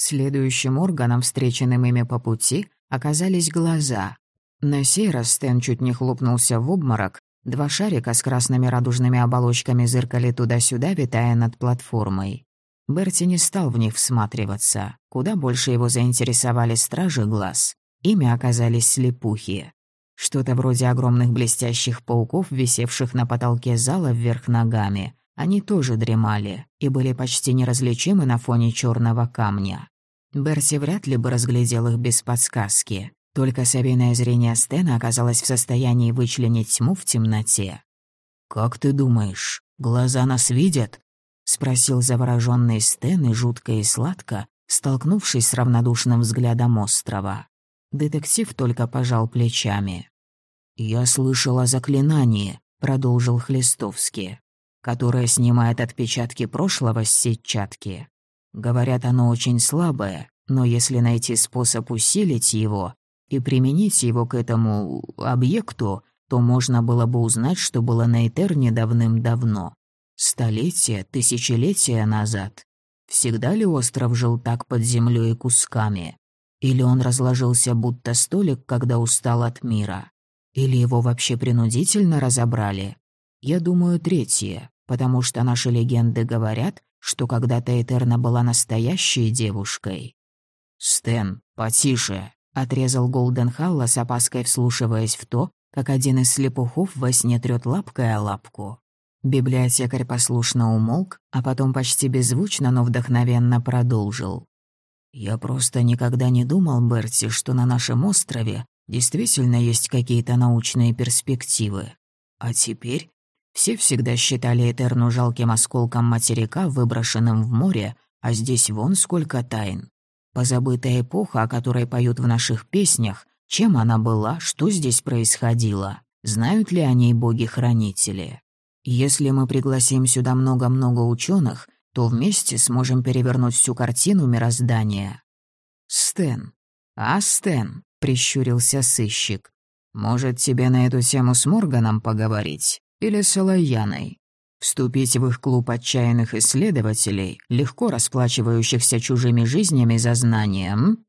Следующим органом, встреченным ими по пути, оказались глаза. На сей раз Стэн чуть не хлопнулся в обморок, два шарика с красными радужными оболочками зыркали туда-сюда, витая над платформой. Берти не стал в них всматриваться. Куда больше его заинтересовали стражи глаз. Ими оказались слепухи. Что-то вроде огромных блестящих пауков, висевших на потолке зала вверх ногами. Они тоже дремали и были почти неразличимы на фоне черного камня. Берси вряд ли бы разглядел их без подсказки. Только совиное зрение Стена оказалось в состоянии вычленить тьму в темноте. «Как ты думаешь, глаза нас видят?» — спросил завороженный Стэн и жутко и сладко, столкнувшись с равнодушным взглядом острова. Детектив только пожал плечами. «Я слышал о заклинании», — продолжил Хлестовский, «которое снимает отпечатки прошлого с сетчатки. Говорят, оно очень слабое, но если найти способ усилить его, и применить его к этому объекту, то можно было бы узнать, что было на Этерне давным-давно. Столетия, тысячелетия назад. Всегда ли остров жил так под землей и кусками? Или он разложился будто столик, когда устал от мира? Или его вообще принудительно разобрали? Я думаю, третье, потому что наши легенды говорят, что когда-то Этерна была настоящей девушкой. «Стэн, потише!» Отрезал Голден Халла с опаской вслушиваясь в то, как один из слепухов во сне трёт лапкой о лапку. Библиотекарь послушно умолк, а потом почти беззвучно, но вдохновенно продолжил. «Я просто никогда не думал, Берти, что на нашем острове действительно есть какие-то научные перспективы. А теперь все всегда считали Этерну жалким осколком материка, выброшенным в море, а здесь вон сколько тайн. Позабытая эпоха, о которой поют в наших песнях, чем она была, что здесь происходило, знают ли о ней боги-хранители. Если мы пригласим сюда много-много ученых, то вместе сможем перевернуть всю картину мироздания. Стэн. А, Стэн, прищурился сыщик. Может, тебе на эту тему с Морганом поговорить? Или с Алаяной? Вступить в их клуб отчаянных исследователей, легко расплачивающихся чужими жизнями за знанием?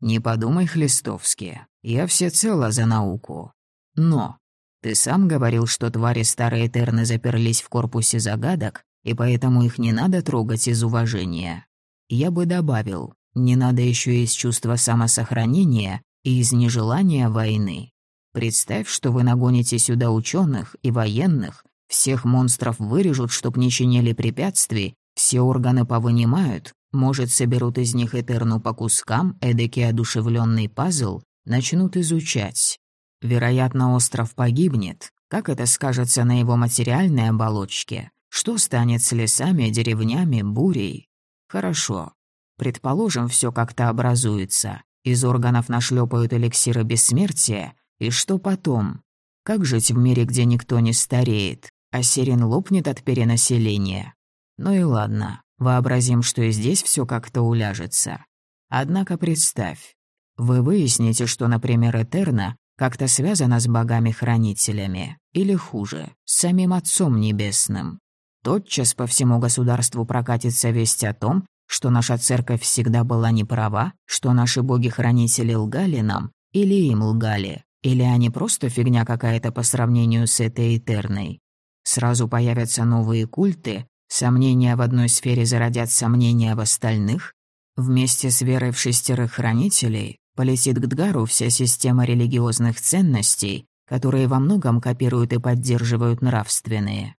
Не подумай, Хлестовский, я всецело за науку. Но ты сам говорил, что твари старые Терны заперлись в корпусе загадок, и поэтому их не надо трогать из уважения. Я бы добавил, не надо еще из чувства самосохранения и из нежелания войны. Представь, что вы нагоните сюда ученых и военных, всех монстров вырежут, чтоб не чинили препятствий, все органы повынимают, может, соберут из них Этерну по кускам, эдакий одушевленный пазл, начнут изучать. Вероятно, остров погибнет. Как это скажется на его материальной оболочке? Что станет с лесами, деревнями, бурей? Хорошо. Предположим, все как-то образуется. Из органов нашлепают эликсиры бессмертия. И что потом? Как жить в мире, где никто не стареет? а Сирен лопнет от перенаселения. Ну и ладно, вообразим, что и здесь все как-то уляжется. Однако представь, вы выясните, что, например, Этерна как-то связана с богами-хранителями, или хуже, с самим Отцом Небесным. Тотчас по всему государству прокатится весть о том, что наша церковь всегда была неправа, что наши боги-хранители лгали нам, или им лгали, или они просто фигня какая-то по сравнению с этой Этерной. Сразу появятся новые культы, сомнения в одной сфере зародят сомнения в остальных. Вместе с верой в шестерых хранителей полетит к Дгару вся система религиозных ценностей, которые во многом копируют и поддерживают нравственные.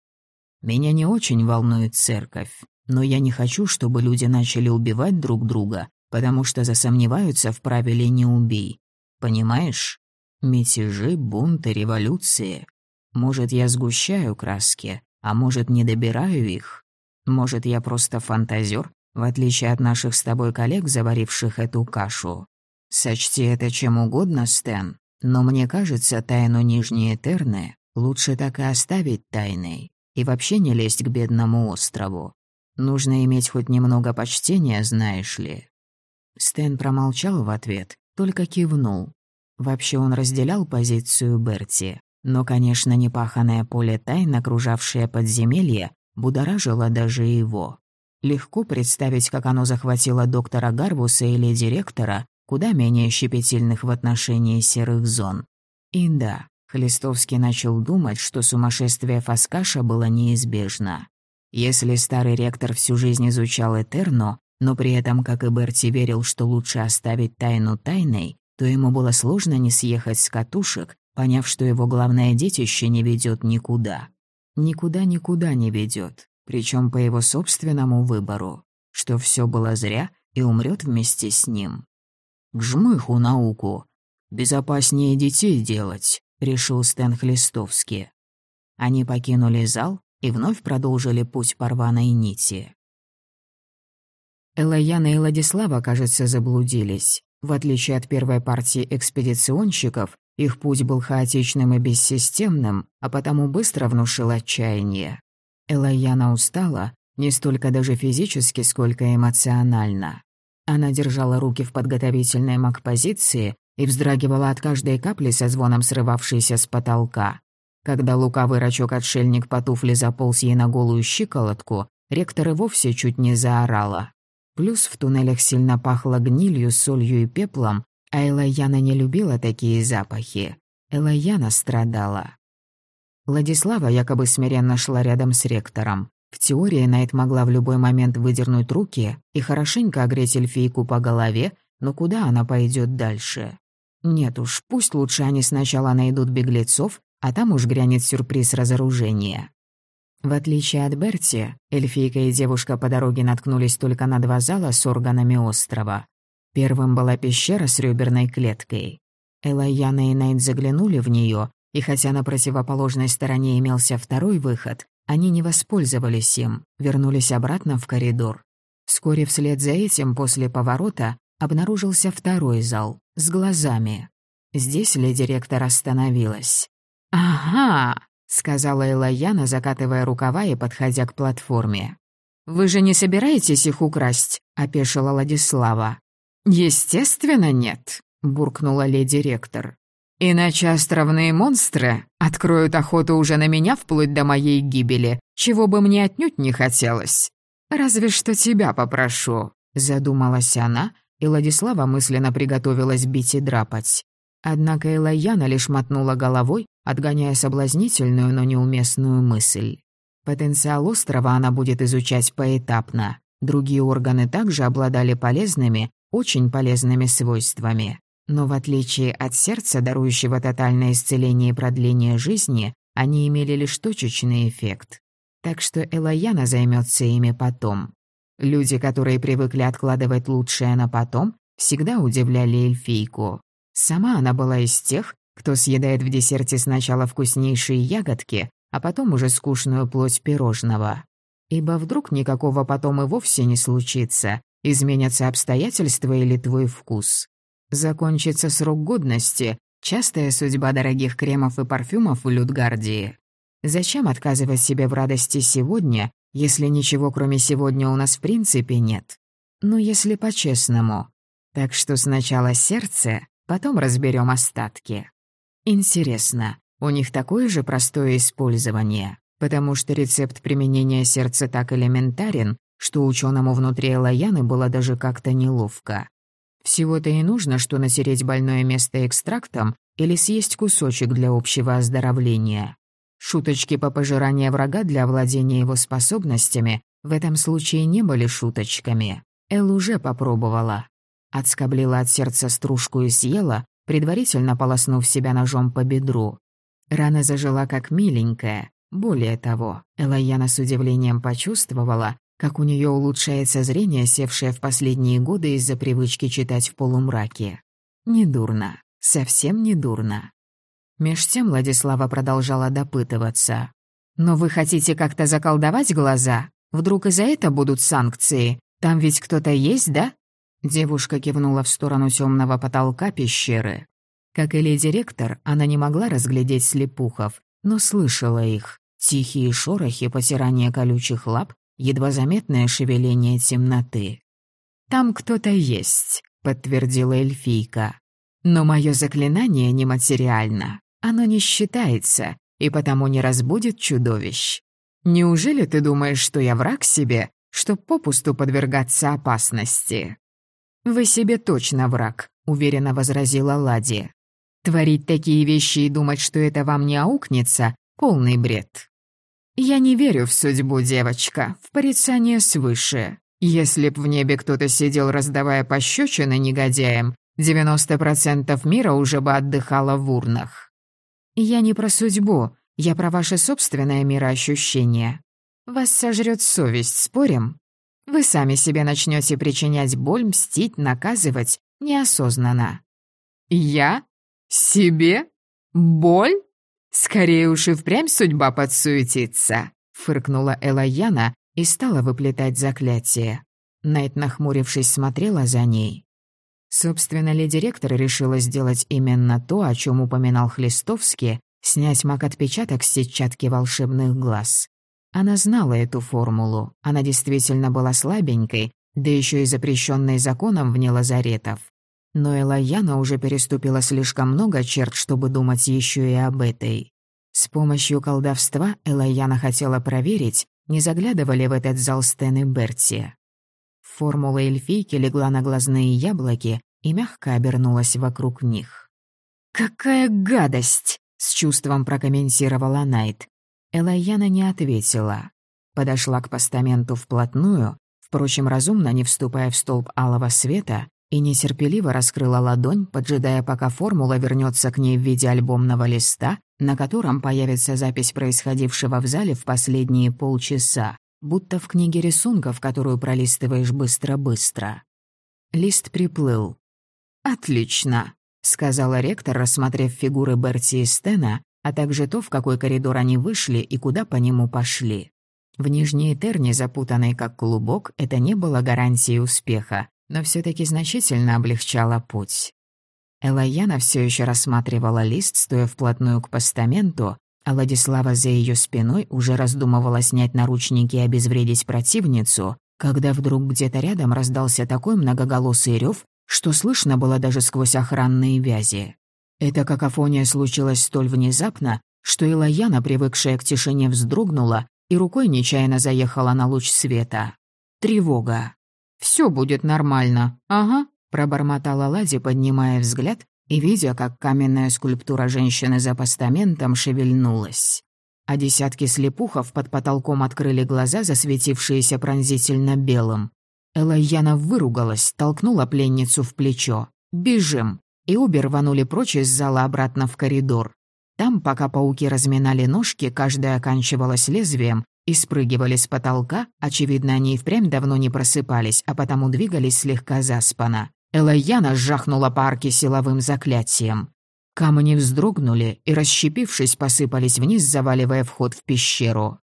Меня не очень волнует церковь, но я не хочу, чтобы люди начали убивать друг друга, потому что засомневаются в правиле «не убей». Понимаешь? Мятежи, бунты, революции может, я сгущаю краски, а может, не добираю их? Может, я просто фантазер, в отличие от наших с тобой коллег, заваривших эту кашу? Сочти это чем угодно, Стэн, но мне кажется, тайну Нижней Этерны лучше так и оставить тайной и вообще не лезть к бедному острову. Нужно иметь хоть немного почтения, знаешь ли». Стэн промолчал в ответ, только кивнул. Вообще он разделял позицию Берти. Но, конечно, непаханное поле тайн, окружавшее подземелье, будоражило даже его. Легко представить, как оно захватило доктора Гарвуса или директора, куда менее щепетильных в отношении серых зон. И да, Хлестовский начал думать, что сумасшествие Фаскаша было неизбежно. Если старый ректор всю жизнь изучал Этерно, но при этом, как и Берти, верил, что лучше оставить тайну тайной, то ему было сложно не съехать с катушек, поняв, что его главное детище не ведет никуда. Никуда-никуда не ведет, причем по его собственному выбору, что все было зря и умрет вместе с ним. «К жмыху науку! Безопаснее детей делать!» — решил Стэн Хлистовский. Они покинули зал и вновь продолжили путь по рваной нити. Элаяна и Владислава, кажется, заблудились. В отличие от первой партии экспедиционщиков, их путь был хаотичным и бессистемным, а потому быстро внушил отчаяние. Элаяна устала, не столько даже физически, сколько эмоционально. Она держала руки в подготовительной маг-позиции и вздрагивала от каждой капли со звоном срывавшейся с потолка. Когда лукавый рачок-отшельник по туфле заполз ей на голую щиколотку, ректор и вовсе чуть не заорала. Плюс в туннелях сильно пахло гнилью, солью и пеплом, а Элайяна не любила такие запахи. Элайяна страдала. Владислава якобы смиренно шла рядом с ректором. В теории Найт могла в любой момент выдернуть руки и хорошенько огреть эльфийку по голове, но куда она пойдет дальше? Нет уж, пусть лучше они сначала найдут беглецов, а там уж грянет сюрприз разоружения. В отличие от Берти, эльфийка и девушка по дороге наткнулись только на два зала с органами острова. Первым была пещера с реберной клеткой. Элайяна и Найт заглянули в нее, и хотя на противоположной стороне имелся второй выход, они не воспользовались им, вернулись обратно в коридор. Вскоре вслед за этим, после поворота, обнаружился второй зал, с глазами. Здесь леди-ректор остановилась. «Ага», — сказала Элайяна, закатывая рукава и подходя к платформе. «Вы же не собираетесь их украсть?» — опешила Ладислава. «Естественно, нет», — буркнула леди-ректор. «Иначе островные монстры откроют охоту уже на меня вплоть до моей гибели, чего бы мне отнюдь не хотелось. Разве что тебя попрошу», — задумалась она, и Владислава мысленно приготовилась бить и драпать. Однако Элайяна лишь мотнула головой, отгоняя соблазнительную, но неуместную мысль. Потенциал острова она будет изучать поэтапно. Другие органы также обладали полезными, очень полезными свойствами. Но в отличие от сердца, дарующего тотальное исцеление и продление жизни, они имели лишь точечный эффект. Так что Элайяна займется ими потом. Люди, которые привыкли откладывать лучшее на потом, всегда удивляли эльфийку. Сама она была из тех, кто съедает в десерте сначала вкуснейшие ягодки, а потом уже скучную плоть пирожного. Ибо вдруг никакого потом и вовсе не случится, изменятся обстоятельства или твой вкус. Закончится срок годности, частая судьба дорогих кремов и парфюмов в Людгардии. Зачем отказывать себе в радости сегодня, если ничего кроме сегодня у нас в принципе нет. Ну, если по-честному. Так что сначала сердце, потом разберем остатки. Интересно, у них такое же простое использование, потому что рецепт применения сердца так элементарен, что ученому внутри Элаяны было даже как-то неловко. Всего-то и нужно, что натереть больное место экстрактом или съесть кусочек для общего оздоровления. Шуточки по пожиранию врага для владения его способностями в этом случае не были шуточками. Эл уже попробовала. Отскоблила от сердца стружку и съела, предварительно полоснув себя ножом по бедру. Рана зажила как миленькая. Более того, Элайяна с удивлением почувствовала, как у нее улучшается зрение, севшее в последние годы из-за привычки читать в полумраке. Недурно, совсем недурно. Меж тем Владислава продолжала допытываться. «Но вы хотите как-то заколдовать глаза? Вдруг из-за этого будут санкции? Там ведь кто-то есть, да?» Девушка кивнула в сторону темного потолка пещеры. Как и леди-ректор, она не могла разглядеть слепухов, но слышала их. Тихие шорохи, потирание колючих лап, едва заметное шевеление темноты. «Там кто-то есть», — подтвердила эльфийка. «Но мое заклинание нематериально. Оно не считается, и потому не разбудит чудовищ. Неужели ты думаешь, что я враг себе, чтоб попусту подвергаться опасности». «Вы себе точно враг», — уверенно возразила Лади. «Творить такие вещи и думать, что это вам не аукнется — полный бред». «Я не верю в судьбу, девочка, в порицание свыше. Если б в небе кто-то сидел, раздавая пощечины негодяям, 90% мира уже бы отдыхало в урнах. Я не про судьбу, я про ваше собственное мироощущение. Вас сожрет совесть, спорим? Вы сами себе начнете причинять боль, мстить, наказывать неосознанно. Я? Себе? Боль? Скорее уж и впрямь судьба подсуетится, фыркнула Элайяна и стала выплетать заклятие. Найт, нахмурившись, смотрела за ней. Собственно ли директор решила сделать именно то, о чем упоминал Хлистовский, снять маг-отпечаток с сетчатки волшебных глаз. Она знала эту формулу, она действительно была слабенькой, да еще и запрещенной законом вне лазаретов. Но Элайяна уже переступила слишком много черт, чтобы думать еще и об этой. С помощью колдовства Элайяна хотела проверить, не заглядывали в этот зал Стэн и Берти. Формула эльфийки легла на глазные яблоки и мягко обернулась вокруг них. «Какая гадость!» — с чувством прокомментировала Найт. Элайяна не ответила. Подошла к постаменту вплотную, впрочем, разумно не вступая в столб алого света, и нетерпеливо раскрыла ладонь, поджидая, пока формула вернется к ней в виде альбомного листа, на котором появится запись происходившего в зале в последние полчаса будто в книге рисунков, которую пролистываешь быстро-быстро. Лист приплыл. «Отлично», — сказала ректор, рассмотрев фигуры Берти и Стена, а также то, в какой коридор они вышли и куда по нему пошли. В Нижней Терне, запутанной как клубок, это не было гарантией успеха, но все таки значительно облегчало путь. Элайяна все еще рассматривала лист, стоя вплотную к постаменту, а Владислава за ее спиной уже раздумывала снять наручники и обезвредить противницу, когда вдруг где-то рядом раздался такой многоголосый рев, что слышно было даже сквозь охранные вязи. Эта какофония случилась столь внезапно, что и Лаяна, привыкшая к тишине, вздрогнула и рукой нечаянно заехала на луч света. Тревога. «Всё будет нормально, ага», — пробормотала Лади, поднимая взгляд и видя, как каменная скульптура женщины за постаментом шевельнулась. А десятки слепухов под потолком открыли глаза, засветившиеся пронзительно белым. Элайяна выругалась, толкнула пленницу в плечо. «Бежим!» И обе рванули прочь из зала обратно в коридор. Там, пока пауки разминали ножки, каждая оканчивалась лезвием и спрыгивали с потолка, очевидно, они и впрямь давно не просыпались, а потому двигались слегка заспано. Элайяна жахнула по арке силовым заклятием. Камни вздрогнули и, расщепившись, посыпались вниз, заваливая вход в пещеру.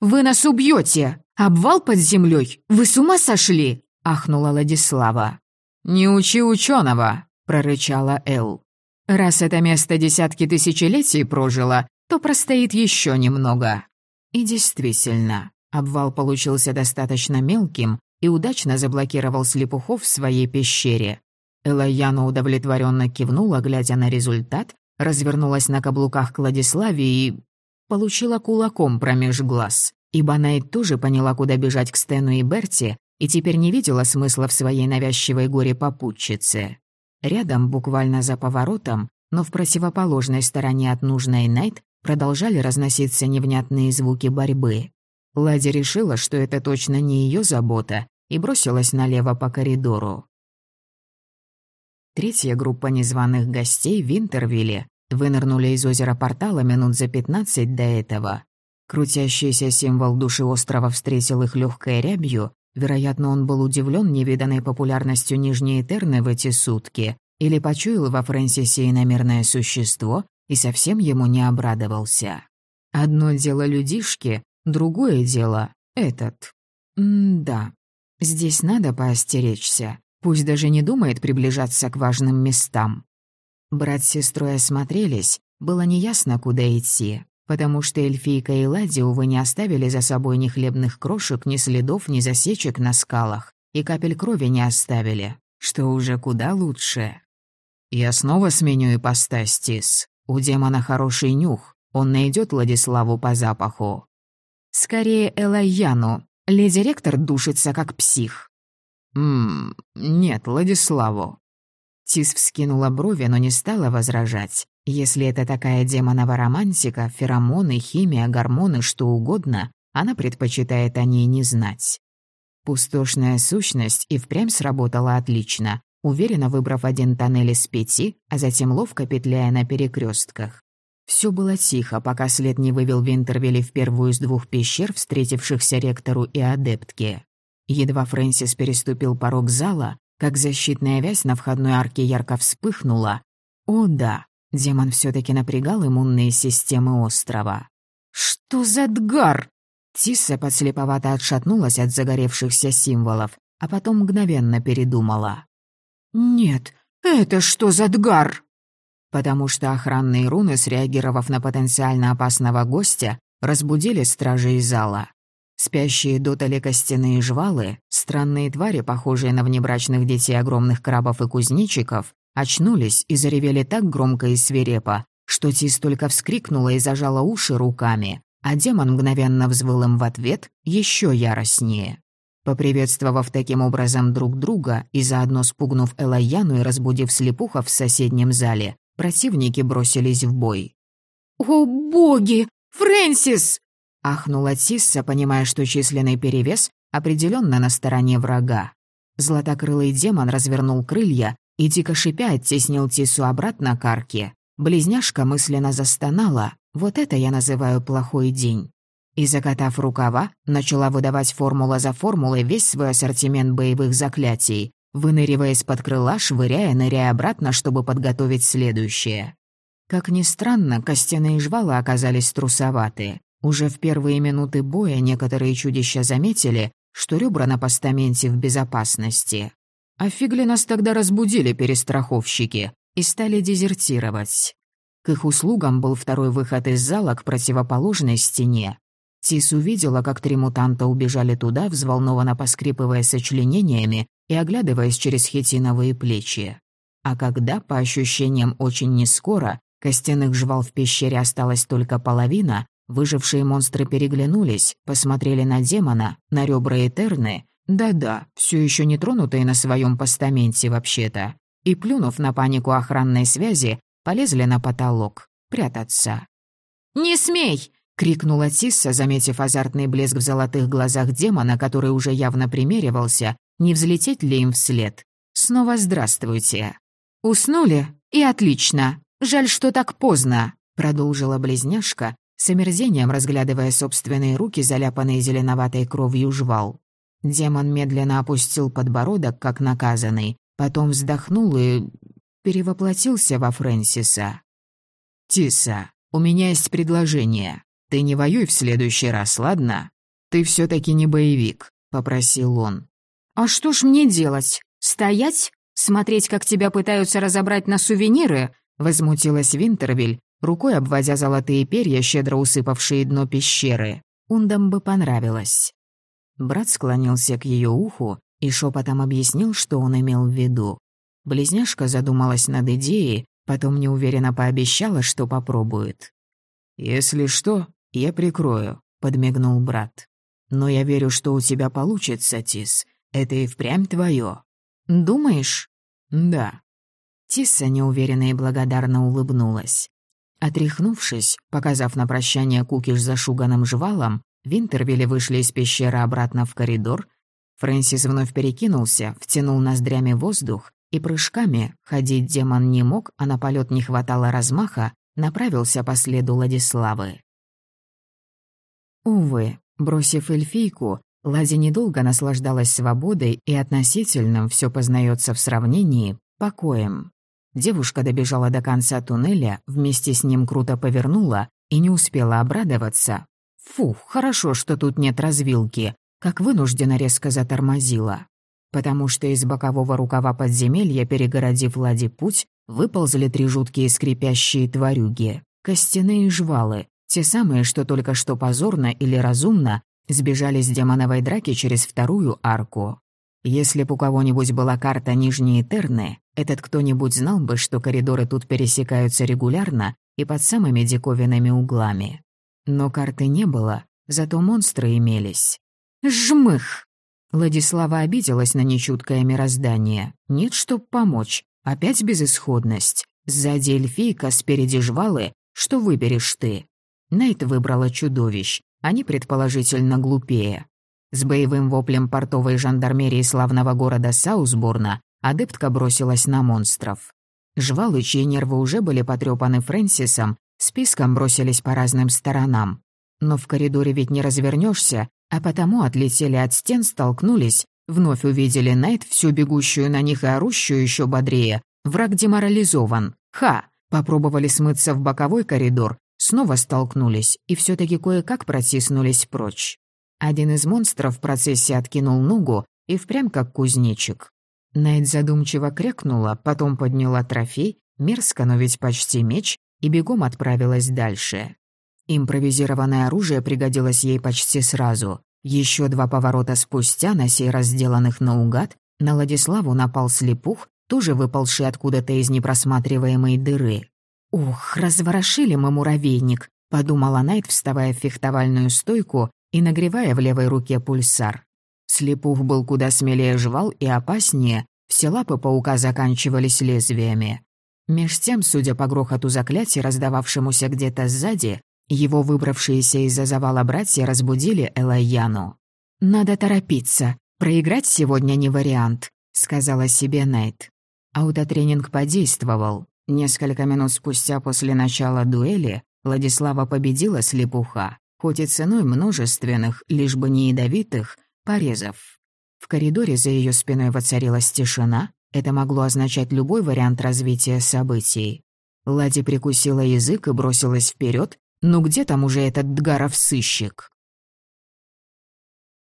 «Вы нас убьете! Обвал под землей! Вы с ума сошли?» — ахнула Ладислава. «Не учи ученого!» — прорычала Эл. «Раз это место десятки тысячелетий прожило, то простоит еще немного». И действительно, обвал получился достаточно мелким, и удачно заблокировал слепухов в своей пещере. Элайяна удовлетворенно кивнула, глядя на результат, развернулась на каблуках к Владиславе и... получила кулаком промеж глаз. Ибо Найт тоже поняла, куда бежать к Стэну и Берти, и теперь не видела смысла в своей навязчивой горе-попутчице. Рядом, буквально за поворотом, но в противоположной стороне от нужной Найт, продолжали разноситься невнятные звуки борьбы. Лади решила, что это точно не ее забота, и бросилась налево по коридору. Третья группа незваных гостей в Винтервилле вынырнули из озера портала минут за пятнадцать до этого. Крутящийся символ души острова встретил их легкой рябью, вероятно, он был удивлен невиданной популярностью Нижней Этерны в эти сутки, или почуял во Фрэнсисе иномерное существо и совсем ему не обрадовался. Одно дело людишки, другое дело этот. М-да. Здесь надо поостеречься. Пусть даже не думает приближаться к важным местам. Брат с сестрой осмотрелись, было неясно, куда идти, потому что эльфийка и Лади, увы, не оставили за собой ни хлебных крошек, ни следов, ни засечек на скалах, и капель крови не оставили, что уже куда лучше. «Я снова сменю ипостась, Тис. У демона хороший нюх, он найдет Владиславу по запаху». «Скорее Элайяну», Леди Ректор душится, как псих». «Ммм, нет, Владиславу». Тис вскинула брови, но не стала возражать. Если это такая демонова романтика, феромоны, химия, гормоны, что угодно, она предпочитает о ней не знать. Пустошная сущность и впрямь сработала отлично, уверенно выбрав один тоннель из пяти, а затем ловко петляя на перекрестках. Все было тихо, пока след не вывел Винтервилли в первую из двух пещер, встретившихся ректору и адептке. Едва Фрэнсис переступил порог зала, как защитная вязь на входной арке ярко вспыхнула. О да, демон все таки напрягал иммунные системы острова. «Что за дгар?» Тисса подслеповато отшатнулась от загоревшихся символов, а потом мгновенно передумала. «Нет, это что за дгар?» Потому что охранные руны, среагировав на потенциально опасного гостя, разбудили стражей зала. Спящие дотали костяные жвалы, странные твари, похожие на внебрачных детей огромных крабов и кузнечиков, очнулись и заревели так громко и свирепо, что Тис только вскрикнула и зажала уши руками, а демон мгновенно взвыл им в ответ еще яростнее. Поприветствовав таким образом друг друга и заодно спугнув Элайяну и разбудив слепухов в соседнем зале, противники бросились в бой. «О, боги! Фрэнсис!» — ахнула Тисса, понимая, что численный перевес определенно на стороне врага. Златокрылый демон развернул крылья и, дико шипя, оттеснил Тиссу обратно к арке. Близняшка мысленно застонала, вот это я называю плохой день. И, закатав рукава, начала выдавать формула за формулой весь свой ассортимент боевых заклятий, выныривая из-под крыла, швыряя, ныряя обратно, чтобы подготовить следующее. Как ни странно, костяные жвалы оказались трусоваты. Уже в первые минуты боя некоторые чудища заметили, что ребра на постаменте в безопасности. А фигли нас тогда разбудили перестраховщики и стали дезертировать. К их услугам был второй выход из зала к противоположной стене. Тис увидела, как три мутанта убежали туда, взволнованно поскрипывая сочленениями и оглядываясь через хитиновые плечи. А когда, по ощущениям очень нескоро, костяных жвал в пещере осталась только половина, выжившие монстры переглянулись, посмотрели на демона, на ребра Этерны, да-да, все еще не тронутые на своем постаменте вообще-то, и, плюнув на панику охранной связи, полезли на потолок, прятаться. «Не смей!» — крикнула Тисса, заметив азартный блеск в золотых глазах демона, который уже явно примеривался, не взлететь ли им вслед. «Снова здравствуйте!» «Уснули? И отлично! Жаль, что так поздно!» — продолжила близняшка, с омерзением разглядывая собственные руки, заляпанные зеленоватой кровью жвал. Демон медленно опустил подбородок, как наказанный, потом вздохнул и перевоплотился во Фрэнсиса. «Тиса, у меня есть предложение. Ты не воюй в следующий раз, ладно? Ты все таки не боевик», — попросил он. «А что ж мне делать? Стоять? Смотреть, как тебя пытаются разобрать на сувениры?» — возмутилась Винтервиль, рукой обводя золотые перья, щедро усыпавшие дно пещеры. Ундам бы понравилось. Брат склонился к ее уху и шепотом объяснил, что он имел в виду. Близняшка задумалась над идеей, потом неуверенно пообещала, что попробует. «Если что, я прикрою», — подмигнул брат. «Но я верю, что у тебя получится, Тис. Это и впрямь твое. «Думаешь?» «Да». Тисса неуверенно и благодарно улыбнулась. Отряхнувшись, показав на прощание кукиш зашуганным жвалом, Винтервилли вышли из пещеры обратно в коридор. Фрэнсис вновь перекинулся, втянул ноздрями воздух и прыжками, ходить демон не мог, а на полет не хватало размаха, направился по следу Ладиславы. Увы, бросив эльфийку, Лади недолго наслаждалась свободой и относительным, все познается в сравнении, покоем. Девушка добежала до конца туннеля, вместе с ним круто повернула и не успела обрадоваться. Фух, хорошо, что тут нет развилки, как вынужденно резко затормозила потому что из бокового рукава подземелья, перегородив Ладе путь, выползли три жуткие скрипящие тварюги, костяные жвалы, те самые, что только что позорно или разумно сбежали с демоновой драки через вторую арку. Если б у кого-нибудь была карта Нижней Терны, этот кто-нибудь знал бы, что коридоры тут пересекаются регулярно и под самыми диковинными углами. Но карты не было, зато монстры имелись. Жмых!» Владислава обиделась на нечуткое мироздание. Нет, чтоб помочь. Опять безысходность. Сзади эльфийка, спереди жвалы. Что выберешь ты? Найт выбрала чудовищ. Они предположительно глупее. С боевым воплем портовой жандармерии славного города Саусборна адептка бросилась на монстров. Жвалы, чьи нервы уже были потрепаны Фрэнсисом, списком бросились по разным сторонам. Но в коридоре ведь не развернешься, а потому отлетели от стен, столкнулись, вновь увидели Найт, всю бегущую на них и орущую еще бодрее. Враг деморализован. Ха! Попробовали смыться в боковой коридор, снова столкнулись и все таки кое-как протиснулись прочь. Один из монстров в процессе откинул ногу и впрямь как кузнечик. Найт задумчиво крякнула, потом подняла трофей, мерзко, но ведь почти меч, и бегом отправилась дальше. Импровизированное оружие пригодилось ей почти сразу. Еще два поворота спустя, на сей раз сделанных наугад, на Владиславу напал слепух, тоже выползший откуда-то из непросматриваемой дыры. «Ух, разворошили мы муравейник», — подумала Найт, вставая в фехтовальную стойку и нагревая в левой руке пульсар. Слепух был куда смелее жвал и опаснее, все лапы паука заканчивались лезвиями. Меж тем, судя по грохоту заклятия, раздававшемуся где-то сзади, его выбравшиеся из-за завала братья разбудили Элайяну. «Надо торопиться. Проиграть сегодня не вариант», — сказала себе Найт. Аутотренинг подействовал. Несколько минут спустя после начала дуэли Владислава победила слепуха, хоть и ценой множественных, лишь бы не ядовитых, порезов. В коридоре за ее спиной воцарилась тишина, это могло означать любой вариант развития событий. Лади прикусила язык и бросилась вперед, ну где там уже этот Дгаров сыщик?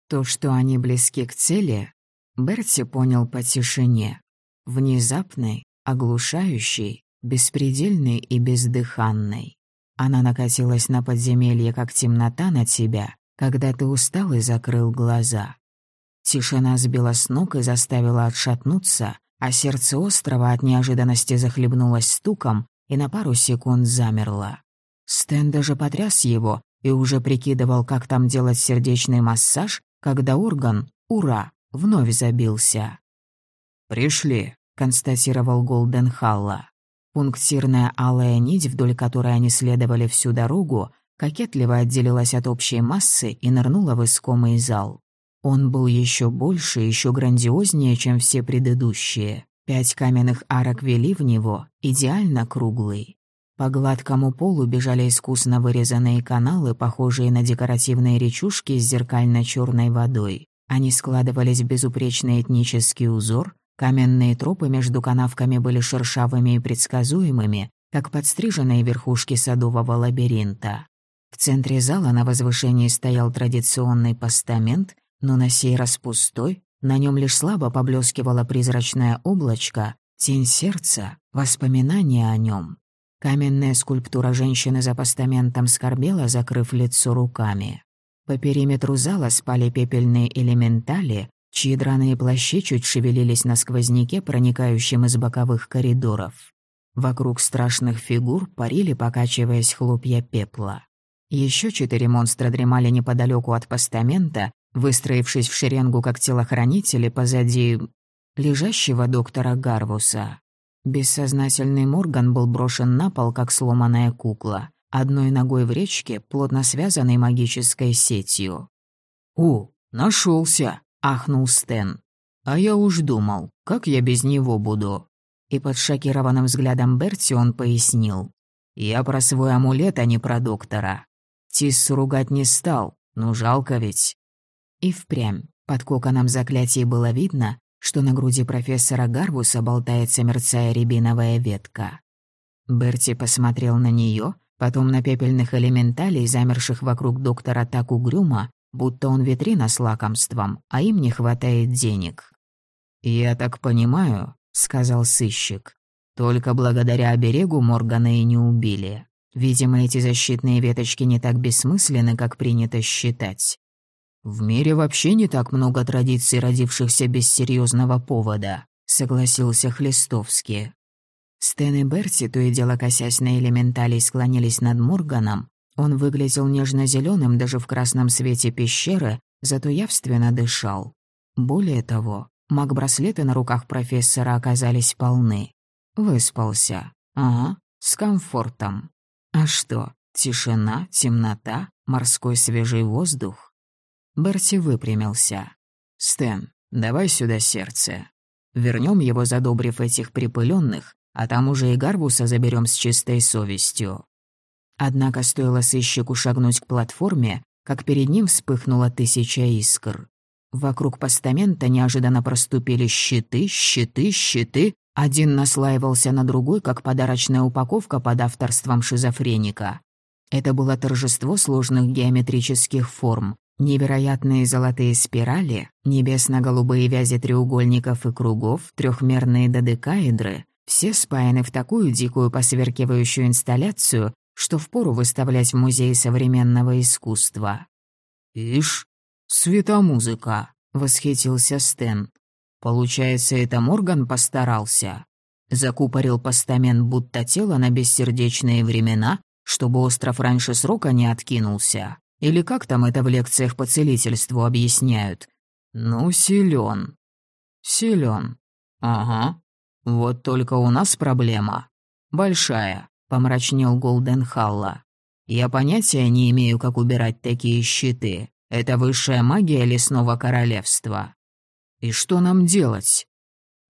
То, что они близки к цели, Берти понял по тишине. Внезапной, оглушающей, беспредельной и бездыханной. Она накатилась на подземелье, как темнота на тебя, когда ты устал и закрыл глаза. Тишина сбила с ног и заставила отшатнуться, а сердце острова от неожиданности захлебнулось стуком и на пару секунд замерло. Стэн даже потряс его и уже прикидывал, как там делать сердечный массаж, когда орган, ура, вновь забился. «Пришли», — констатировал Голден Халла. Пунктирная алая нить, вдоль которой они следовали всю дорогу, кокетливо отделилась от общей массы и нырнула в искомый зал. Он был еще больше, еще грандиознее, чем все предыдущие. Пять каменных арок вели в него, идеально круглый. По гладкому полу бежали искусно вырезанные каналы, похожие на декоративные речушки с зеркально черной водой. Они складывались в безупречный этнический узор, каменные тропы между канавками были шершавыми и предсказуемыми, как подстриженные верхушки садового лабиринта. В центре зала на возвышении стоял традиционный постамент, но на сей раз пустой, на нем лишь слабо поблескивало призрачное облачко, тень сердца, воспоминания о нем. Каменная скульптура женщины за постаментом скорбела, закрыв лицо руками. По периметру зала спали пепельные элементали, чьи драные плащи чуть шевелились на сквозняке, проникающем из боковых коридоров. Вокруг страшных фигур парили, покачиваясь хлопья пепла. Еще четыре монстра дремали неподалеку от постамента, выстроившись в шеренгу как телохранители позади лежащего доктора Гарвуса. Бессознательный Морган был брошен на пол, как сломанная кукла, одной ногой в речке, плотно связанной магической сетью. «О, нашелся! ахнул Стэн. «А я уж думал, как я без него буду?» И под шокированным взглядом Берти он пояснил. «Я про свой амулет, а не про доктора. Тиссу ругать не стал, ну жалко ведь». И впрямь, под коконом заклятий было видно, что на груди профессора Гарвуса болтается мерцая рябиновая ветка. Берти посмотрел на нее, потом на пепельных элементалей, замерших вокруг доктора так угрюмо, будто он витрина с лакомством, а им не хватает денег. «Я так понимаю», — сказал сыщик, «только благодаря оберегу Моргана и не убили. Видимо, эти защитные веточки не так бессмысленны, как принято считать. «В мире вообще не так много традиций, родившихся без серьезного повода», — согласился Хлестовский. Стэн и Берти, то и дело косясь на элементалей, склонились над Морганом. Он выглядел нежно зеленым даже в красном свете пещеры, зато явственно дышал. Более того, маг-браслеты на руках профессора оказались полны. Выспался. Ага, с комфортом. А что, тишина, темнота, морской свежий воздух? Берти выпрямился. «Стэн, давай сюда сердце. Вернем его, задобрив этих припыленных, а там уже и Гарвуса заберем с чистой совестью». Однако стоило сыщику шагнуть к платформе, как перед ним вспыхнула тысяча искр. Вокруг постамента неожиданно проступили щиты, щиты, щиты. Один наслаивался на другой, как подарочная упаковка под авторством шизофреника. Это было торжество сложных геометрических форм. Невероятные золотые спирали, небесно-голубые вязи треугольников и кругов, трехмерные додекаэдры — все спаяны в такую дикую посверкивающую инсталляцию, что впору выставлять в Музее современного искусства. «Ишь, светомузыка!» — восхитился Стэн. «Получается, это Морган постарался?» Закупорил постамент, будто тело на бессердечные времена, чтобы остров раньше срока не откинулся. Или как там это в лекциях по целительству объясняют? Ну, силен. Силен. Ага. Вот только у нас проблема. Большая, помрачнел Голден Халла. Я понятия не имею, как убирать такие щиты. Это высшая магия лесного королевства. И что нам делать?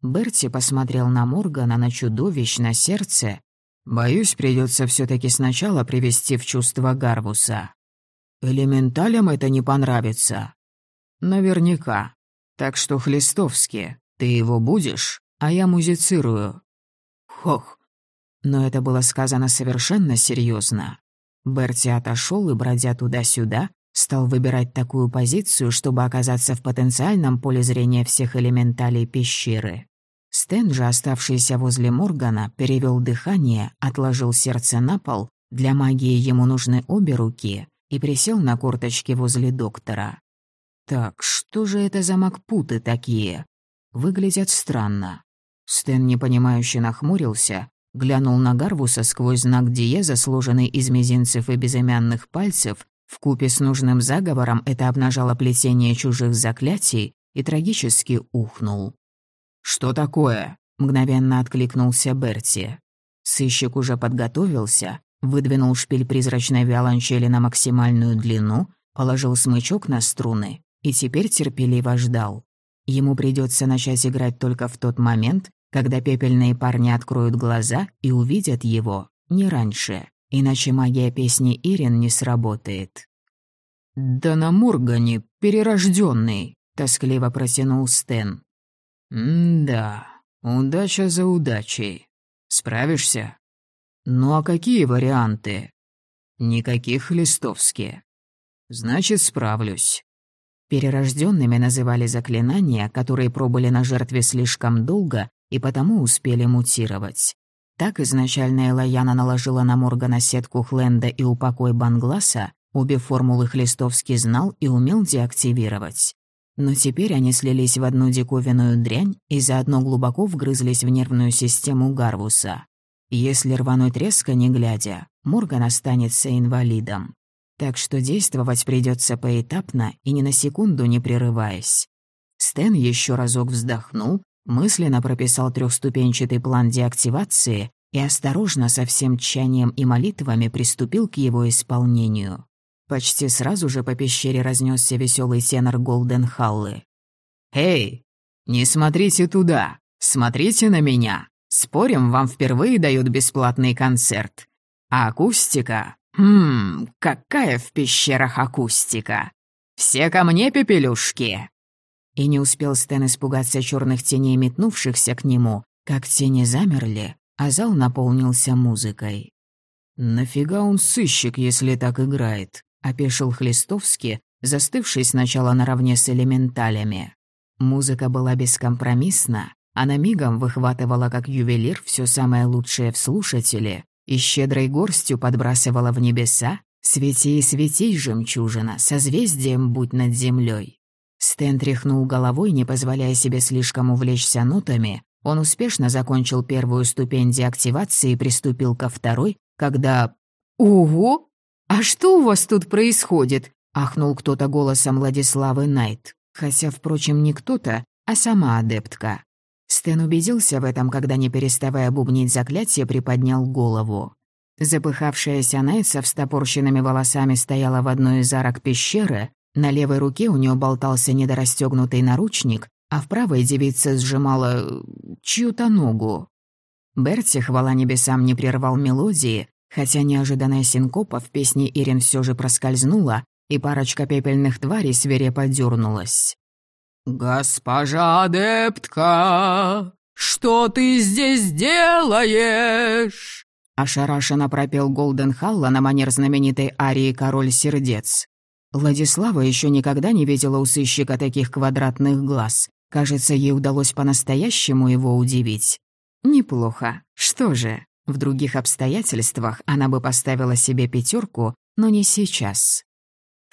Берти посмотрел на Моргана, на чудовищ, на сердце. Боюсь, придется все таки сначала привести в чувство Гарвуса. Элементалям это не понравится. Наверняка. Так что, Хлестовский, ты его будешь, а я музицирую. Хох. Но это было сказано совершенно серьезно. Берти отошел и, бродя туда-сюда, стал выбирать такую позицию, чтобы оказаться в потенциальном поле зрения всех элементалей пещеры. Стэн же, оставшийся возле Моргана, перевел дыхание, отложил сердце на пол, для магии ему нужны обе руки, и присел на корточки возле доктора. «Так, что же это за макпуты такие? Выглядят странно». Стэн непонимающе нахмурился, глянул на Гарвуса сквозь знак диеза, сложенный из мизинцев и безымянных пальцев, в купе с нужным заговором это обнажало плетение чужих заклятий и трагически ухнул. «Что такое?» — мгновенно откликнулся Берти. Сыщик уже подготовился, Выдвинул шпиль призрачной виолончели на максимальную длину, положил смычок на струны и теперь терпеливо ждал. Ему придется начать играть только в тот момент, когда пепельные парни откроют глаза и увидят его, не раньше, иначе магия песни Ирин не сработает. «Да на Моргане, перерожденный, тоскливо протянул Стэн. «М-да, удача за удачей. Справишься?» «Ну а какие варианты?» «Никаких листовски». «Значит, справлюсь». Перерожденными называли заклинания, которые пробыли на жертве слишком долго и потому успели мутировать. Так изначально Элаяна наложила на Моргана сетку Хленда и упокой Бангласа, обе формулы Хлестовский знал и умел деактивировать. Но теперь они слились в одну диковинную дрянь и заодно глубоко вгрызлись в нервную систему Гарвуса. Если рвануть резко, не глядя, Морган останется инвалидом. Так что действовать придется поэтапно и ни на секунду не прерываясь. Стэн еще разок вздохнул, мысленно прописал трехступенчатый план деактивации и осторожно, со всем тщанием и молитвами приступил к его исполнению. Почти сразу же по пещере разнесся веселый тенор Голден Халлы. «Эй, не смотрите туда, смотрите на меня!» Спорим, вам впервые дают бесплатный концерт. А акустика? Хм, какая в пещерах акустика? Все ко мне, пепелюшки!» И не успел Стэн испугаться черных теней, метнувшихся к нему, как тени замерли, а зал наполнился музыкой. «Нафига он сыщик, если так играет?» — опешил Хлестовский, застывший сначала наравне с элементалями. Музыка была бескомпромиссна, она мигом выхватывала как ювелир все самое лучшее в слушателе и щедрой горстью подбрасывала в небеса «Свети и свети, жемчужина, созвездием будь над землей. Стэн тряхнул головой, не позволяя себе слишком увлечься нотами. Он успешно закончил первую ступень деактивации и приступил ко второй, когда... «Ого! А что у вас тут происходит? — ахнул кто-то голосом Владиславы Найт. Хотя, впрочем, не кто-то, а сама адептка. Стэн убедился в этом, когда, не переставая бубнить заклятие, приподнял голову. Запыхавшаяся Найт со встопорщенными волосами стояла в одной из арок пещеры, на левой руке у нее болтался недорастегнутый наручник, а в правой девица сжимала... Э, чью-то ногу. Берти, хвала небесам, не прервал мелодии, хотя неожиданная синкопа в песне Ирин все же проскользнула, и парочка пепельных тварей свирепо дернулась. «Госпожа адептка, что ты здесь делаешь?» Ошарашенно пропел Голден Халла на манер знаменитой арии «Король сердец». Владислава еще никогда не видела у сыщика таких квадратных глаз. Кажется, ей удалось по-настоящему его удивить. Неплохо. Что же, в других обстоятельствах она бы поставила себе пятерку, но не сейчас.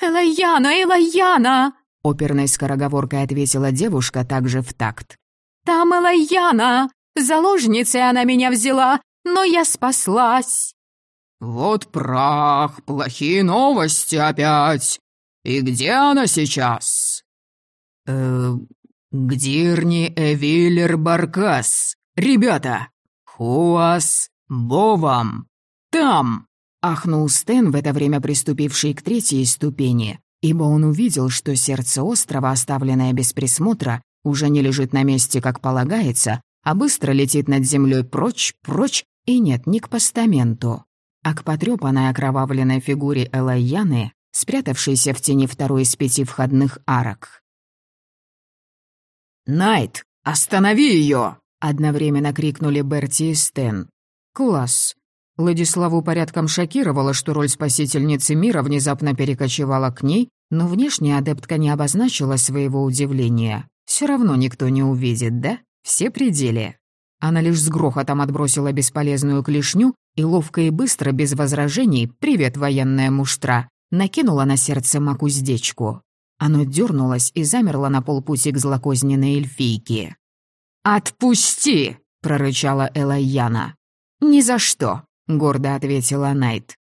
«Элайяна, Элайяна!» Оперной скороговоркой ответила девушка также в такт. «Там Элайяна! Заложницей она меня взяла, но я спаслась!» «Вот прах, плохие новости опять!» «И где она сейчас?» «Э, Гдирни Эвиллер Баркас. Ребята! Хуас Бовам! Там!» Ахнул Стэн, в это время приступивший к третьей ступени, ибо он увидел, что сердце острова, оставленное без присмотра, уже не лежит на месте, как полагается, а быстро летит над землей прочь, прочь, и нет, не к постаменту, а к потрёпанной окровавленной фигуре Элайяны, спрятавшийся в тени второй из пяти входных арок. «Найт, останови ее! одновременно крикнули Берти и Стэн. «Класс!» Владиславу порядком шокировало, что роль спасительницы мира внезапно перекочевала к ней, но внешне адептка не обозначила своего удивления. Все равно никто не увидит, да? Все пределе. Она лишь с грохотом отбросила бесполезную клешню и ловко и быстро, без возражений, «Привет, военная муштра!» накинула на сердце макуздечку. Оно дернулось и замерло на полпути к злокозненной эльфийке. «Отпусти!» — прорычала Элайяна. «Ни за что!» — гордо ответила Найт.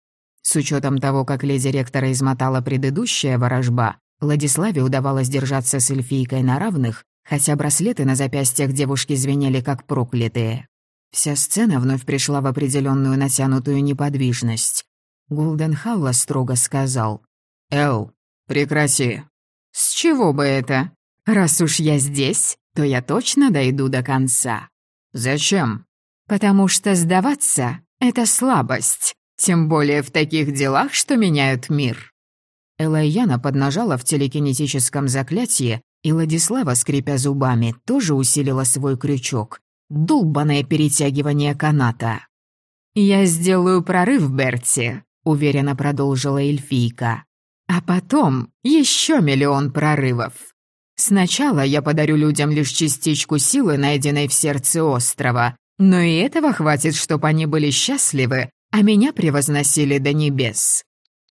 С учетом того, как леди ректора измотала предыдущая ворожба, Владиславе удавалось держаться с эльфийкой на равных, хотя браслеты на запястьях девушки звенели как проклятые. Вся сцена вновь пришла в определенную натянутую неподвижность. Голден Халла строго сказал. «Эл, прекрати». «С чего бы это? Раз уж я здесь, то я точно дойду до конца». «Зачем?» «Потому что сдаваться — это слабость, тем более в таких делах, что меняют мир». Элайяна поднажала в телекинетическом заклятии, и Владислава, скрипя зубами, тоже усилила свой крючок. Долбанное перетягивание каната. «Я сделаю прорыв, Берти. — уверенно продолжила эльфийка. «А потом еще миллион прорывов. Сначала я подарю людям лишь частичку силы, найденной в сердце острова, но и этого хватит, чтобы они были счастливы, а меня превозносили до небес.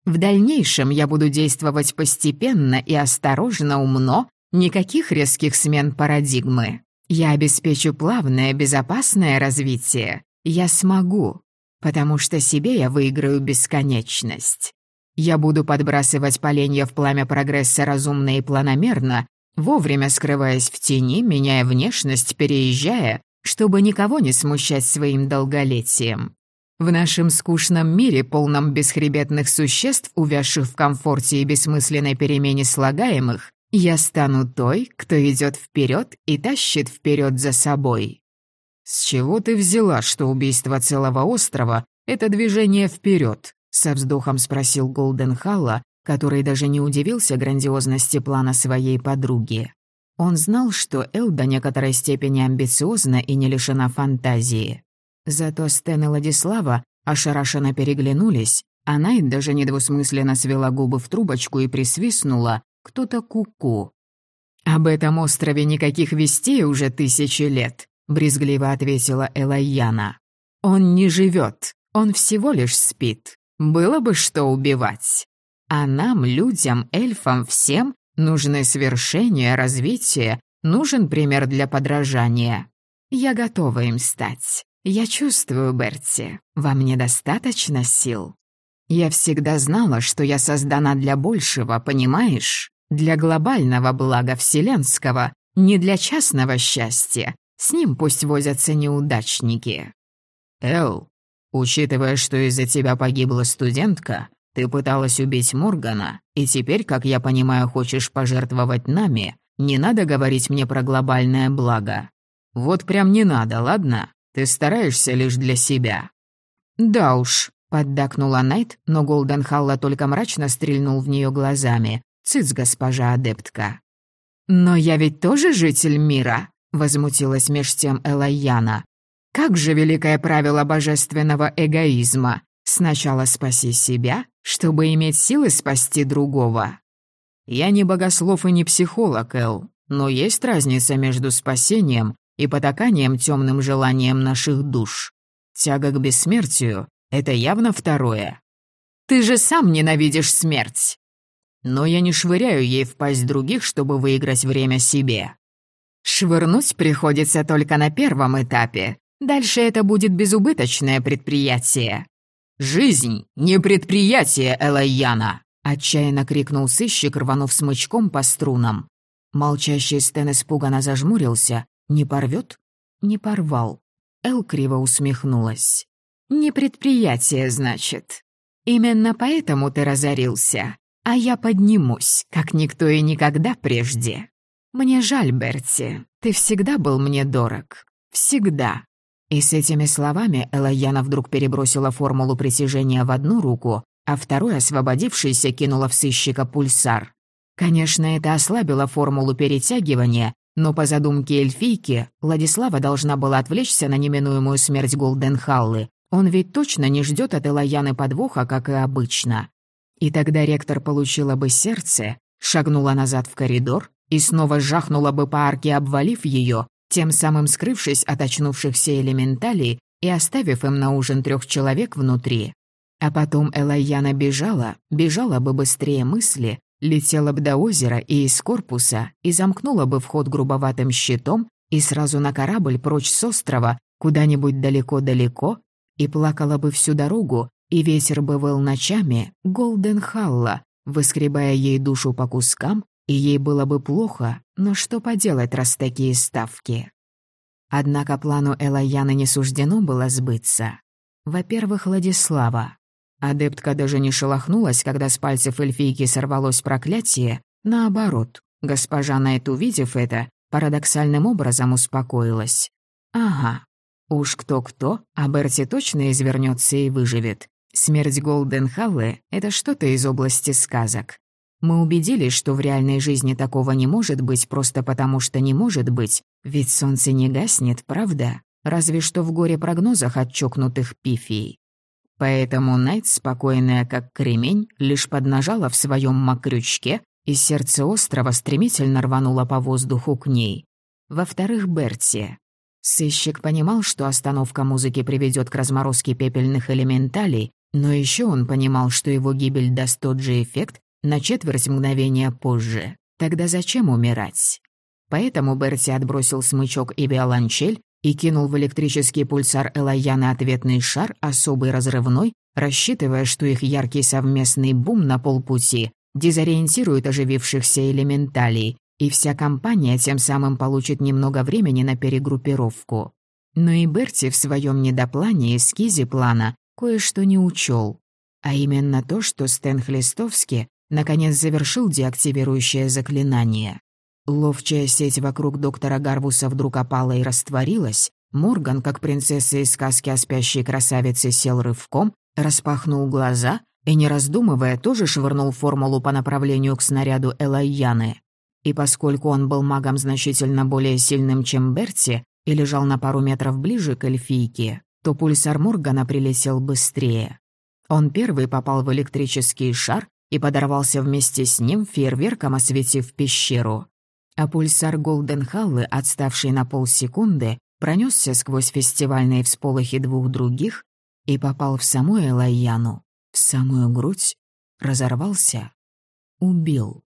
В дальнейшем я буду действовать постепенно и осторожно, умно, никаких резких смен парадигмы. Я обеспечу плавное, безопасное развитие. Я смогу потому что себе я выиграю бесконечность. Я буду подбрасывать поленья в пламя прогресса разумно и планомерно, вовремя скрываясь в тени, меняя внешность, переезжая, чтобы никого не смущать своим долголетием. В нашем скучном мире, полном бесхребетных существ, увязших в комфорте и бессмысленной перемене слагаемых, я стану той, кто идет вперед и тащит вперед за собой. «С чего ты взяла, что убийство целого острова — это движение вперед? со вздохом спросил Голден Халла, который даже не удивился грандиозности плана своей подруги. Он знал, что Эл до некоторой степени амбициозна и не лишена фантазии. Зато Стэн и Владислава ошарашенно переглянулись, а Найт даже недвусмысленно свела губы в трубочку и присвистнула «Кто-то куку». «Об этом острове никаких вестей уже тысячи лет. — брезгливо ответила Элайяна. «Он не живет, он всего лишь спит. Было бы что убивать. А нам, людям, эльфам, всем нужны свершения, развитие, нужен пример для подражания. Я готова им стать. Я чувствую, Берти, во мне достаточно сил». Я всегда знала, что я создана для большего, понимаешь? Для глобального блага вселенского, не для частного счастья. С ним пусть возятся неудачники. Эл, учитывая, что из-за тебя погибла студентка, ты пыталась убить Моргана, и теперь, как я понимаю, хочешь пожертвовать нами, не надо говорить мне про глобальное благо. Вот прям не надо, ладно? Ты стараешься лишь для себя». «Да уж», — поддакнула Найт, но Голден Халла только мрачно стрельнул в нее глазами. «Цыц, госпожа адептка». «Но я ведь тоже житель мира», — возмутилась меж тем Элайяна. «Как же великое правило божественного эгоизма? Сначала спаси себя, чтобы иметь силы спасти другого». «Я не богослов и не психолог, Эл, но есть разница между спасением и потаканием темным желанием наших душ. Тяга к бессмертию — это явно второе. Ты же сам ненавидишь смерть. Но я не швыряю ей в пасть других, чтобы выиграть время себе. Швырнуть приходится только на первом этапе. Дальше это будет безубыточное предприятие. «Жизнь — не предприятие, Элайяна!» — отчаянно крикнул сыщик, рванув смычком по струнам. Молчащий Стэн испуганно зажмурился, не порвет? Не порвал. Эл криво усмехнулась. Не предприятие, значит. Именно поэтому ты разорился. А я поднимусь, как никто и никогда прежде. Мне жаль, Берти. Ты всегда был мне дорог. Всегда. И с этими словами Элайяна вдруг перебросила формулу притяжения в одну руку, а второй, освободившийся, кинула в сыщика пульсар. Конечно, это ослабило формулу перетягивания, но по задумке эльфийки, Владислава должна была отвлечься на неминуемую смерть Голденхаллы. Он ведь точно не ждет от Элаяны подвоха, как и обычно. И тогда ректор получила бы сердце, шагнула назад в коридор и снова жахнула бы по арке, обвалив ее, тем самым скрывшись от очнувшихся элементалей и оставив им на ужин трех человек внутри. А потом Элайяна бежала, бежала бы быстрее мысли, Летела бы до озера и из корпуса, и замкнула бы вход грубоватым щитом, и сразу на корабль прочь с острова, куда-нибудь далеко-далеко, и плакала бы всю дорогу, и ветер бы выл ночами Голден Халла, выскребая ей душу по кускам, и ей было бы плохо, но что поделать, раз такие ставки? Однако плану Элаяны не суждено было сбыться. Во-первых, Владислава. Адептка даже не шелохнулась, когда с пальцев эльфийки сорвалось проклятие. Наоборот, госпожа Найт, увидев это, парадоксальным образом успокоилась. «Ага, уж кто-кто, а Берти точно извернется и выживет. Смерть Голден Халлы — это что-то из области сказок. Мы убедились, что в реальной жизни такого не может быть просто потому, что не может быть, ведь солнце не гаснет, правда? Разве что в горе-прогнозах от чокнутых пифий. Поэтому Найт, спокойная как кремень, лишь поднажала в своем макрючке, и сердце острова стремительно рвануло по воздуху к ней. Во-вторых, Берти. Сыщик понимал, что остановка музыки приведет к разморозке пепельных элементалей, но еще он понимал, что его гибель даст тот же эффект на четверть мгновения позже. Тогда зачем умирать? Поэтому Берти отбросил смычок и виолончель и кинул в электрический пульсар Элайяна ответный шар, особый разрывной, рассчитывая, что их яркий совместный бум на полпути дезориентирует оживившихся элементалей, и вся компания тем самым получит немного времени на перегруппировку. Но и Берти в своем недоплане эскизе плана кое-что не учел, а именно то, что Стэн Хлестовский наконец завершил деактивирующее заклинание. Ловчая сеть вокруг доктора Гарвуса вдруг опала и растворилась. Морган, как принцесса из сказки о спящей красавице, сел рывком, распахнул глаза и, не раздумывая, тоже швырнул формулу по направлению к снаряду Элайяны. И поскольку он был магом значительно более сильным, чем Берти, и лежал на пару метров ближе к эльфийке, то пульсар Моргана прилетел быстрее. Он первый попал в электрический шар и подорвался вместе с ним, фейерверком осветив пещеру а пульсар Голденхаллы, отставший на полсекунды, пронесся сквозь фестивальные всполохи двух других и попал в саму Элайяну, в самую грудь, разорвался, убил.